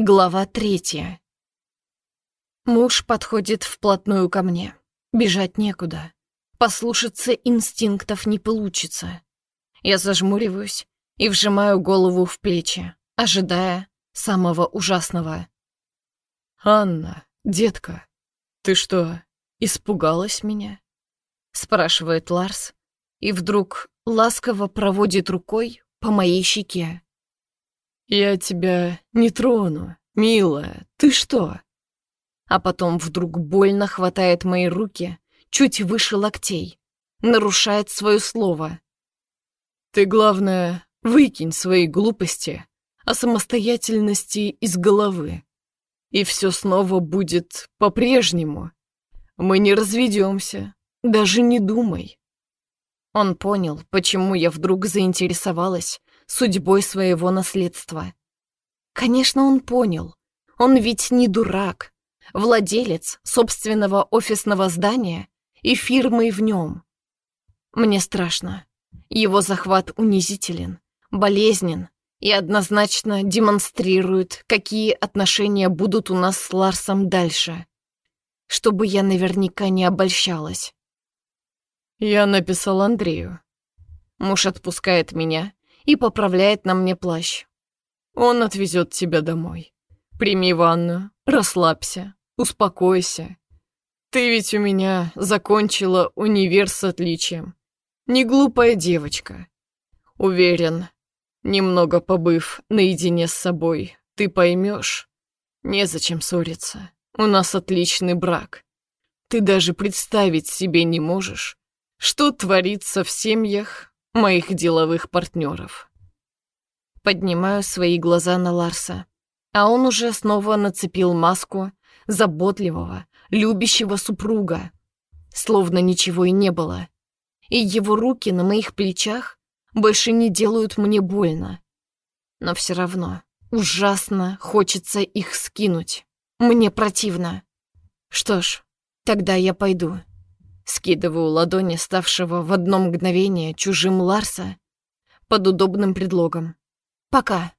Глава третья. Муж подходит вплотную ко мне. Бежать некуда. Послушаться инстинктов не получится. Я зажмуриваюсь и вжимаю голову в плечи, ожидая самого ужасного. «Анна, детка, ты что, испугалась меня?» спрашивает Ларс и вдруг ласково проводит рукой по моей щеке. «Я тебя не трону, милая, ты что?» А потом вдруг больно хватает мои руки чуть выше локтей, нарушает свое слово. «Ты, главное, выкинь свои глупости о самостоятельности из головы, и все снова будет по-прежнему. Мы не разведемся, даже не думай». Он понял, почему я вдруг заинтересовалась судьбой своего наследства. Конечно, он понял. Он ведь не дурак. Владелец собственного офисного здания и фирмы в нем. Мне страшно. Его захват унизителен, болезнен и однозначно демонстрирует, какие отношения будут у нас с Ларсом дальше. Чтобы я наверняка не обольщалась. Я написал Андрею. Муж отпускает меня и поправляет на мне плащ. Он отвезет тебя домой. Прими ванну, расслабься, успокойся. Ты ведь у меня закончила универ с отличием. Не глупая девочка. Уверен, немного побыв наедине с собой, ты поймешь. Незачем ссориться. У нас отличный брак. Ты даже представить себе не можешь, что творится в семьях моих деловых партнеров. Поднимаю свои глаза на Ларса, а он уже снова нацепил маску заботливого, любящего супруга, словно ничего и не было. И его руки на моих плечах больше не делают мне больно. Но все равно ужасно хочется их скинуть. Мне противно. Что ж, тогда я пойду. Скидываю ладони ставшего в одно мгновение чужим Ларса под удобным предлогом. Пока.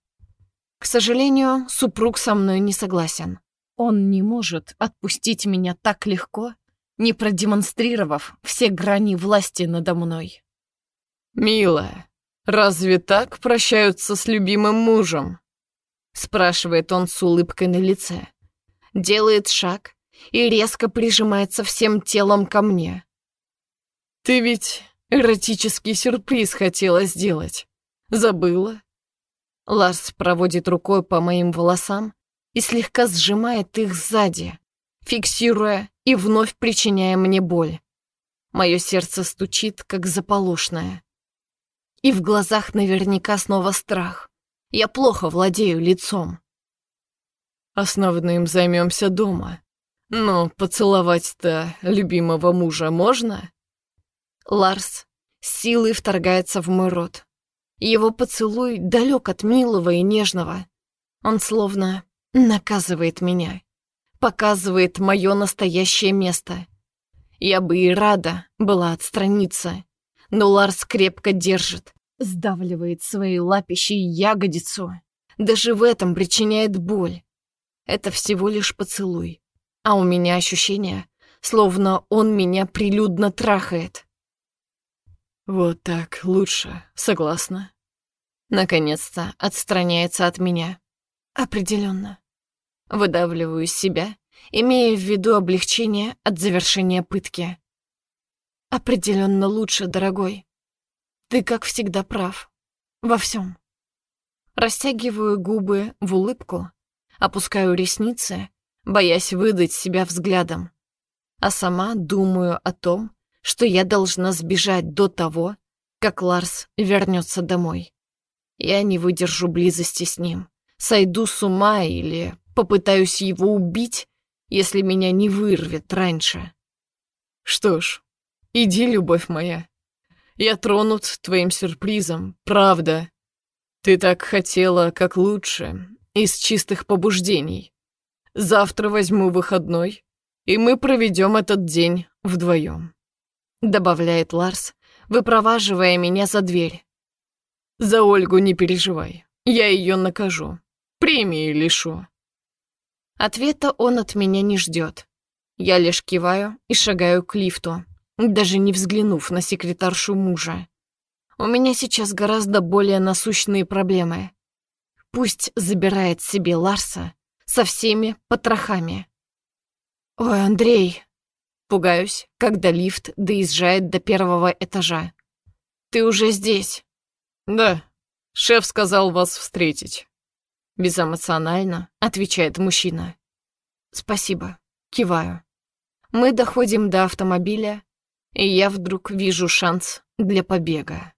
К сожалению, супруг со мной не согласен. Он не может отпустить меня так легко, не продемонстрировав все грани власти надо мной. «Милая, разве так прощаются с любимым мужем?» спрашивает он с улыбкой на лице. Делает шаг и резко прижимается всем телом ко мне. «Ты ведь эротический сюрприз хотела сделать. Забыла?» Ларс проводит рукой по моим волосам и слегка сжимает их сзади, фиксируя и вновь причиняя мне боль. Мое сердце стучит, как заполошное. И в глазах наверняка снова страх. Я плохо владею лицом. Основным займемся дома. Но поцеловать-то любимого мужа можно? Ларс силой вторгается в мой рот. Его поцелуй далек от милого и нежного. Он словно наказывает меня, показывает мое настоящее место. Я бы и рада была отстраниться, но Ларс крепко держит, сдавливает свои лапищи и ягодицу. Даже в этом причиняет боль. Это всего лишь поцелуй а у меня ощущение, словно он меня прилюдно трахает. Вот так лучше, согласна? Наконец-то отстраняется от меня. Определенно. Выдавливаю себя, имея в виду облегчение от завершения пытки. Определенно лучше, дорогой. Ты, как всегда, прав. Во всем. Растягиваю губы в улыбку, опускаю ресницы боясь выдать себя взглядом. А сама думаю о том, что я должна сбежать до того, как Ларс вернется домой. Я не выдержу близости с ним, сойду с ума или попытаюсь его убить, если меня не вырвет раньше. Что ж, иди, любовь моя. Я тронут твоим сюрпризом, правда. Ты так хотела, как лучше, из чистых побуждений. Завтра возьму выходной, и мы проведем этот день вдвоем», — добавляет Ларс, выпроваживая меня за дверь. «За Ольгу не переживай, я ее накажу, премии лишу. Ответа он от меня не ждет. Я лишь киваю и шагаю к лифту, даже не взглянув на секретаршу мужа. У меня сейчас гораздо более насущные проблемы. Пусть забирает себе Ларса со всеми потрохами. «Ой, Андрей!» Пугаюсь, когда лифт доезжает до первого этажа. «Ты уже здесь?» «Да, шеф сказал вас встретить». Безэмоционально отвечает мужчина. «Спасибо», киваю. Мы доходим до автомобиля, и я вдруг вижу шанс для побега.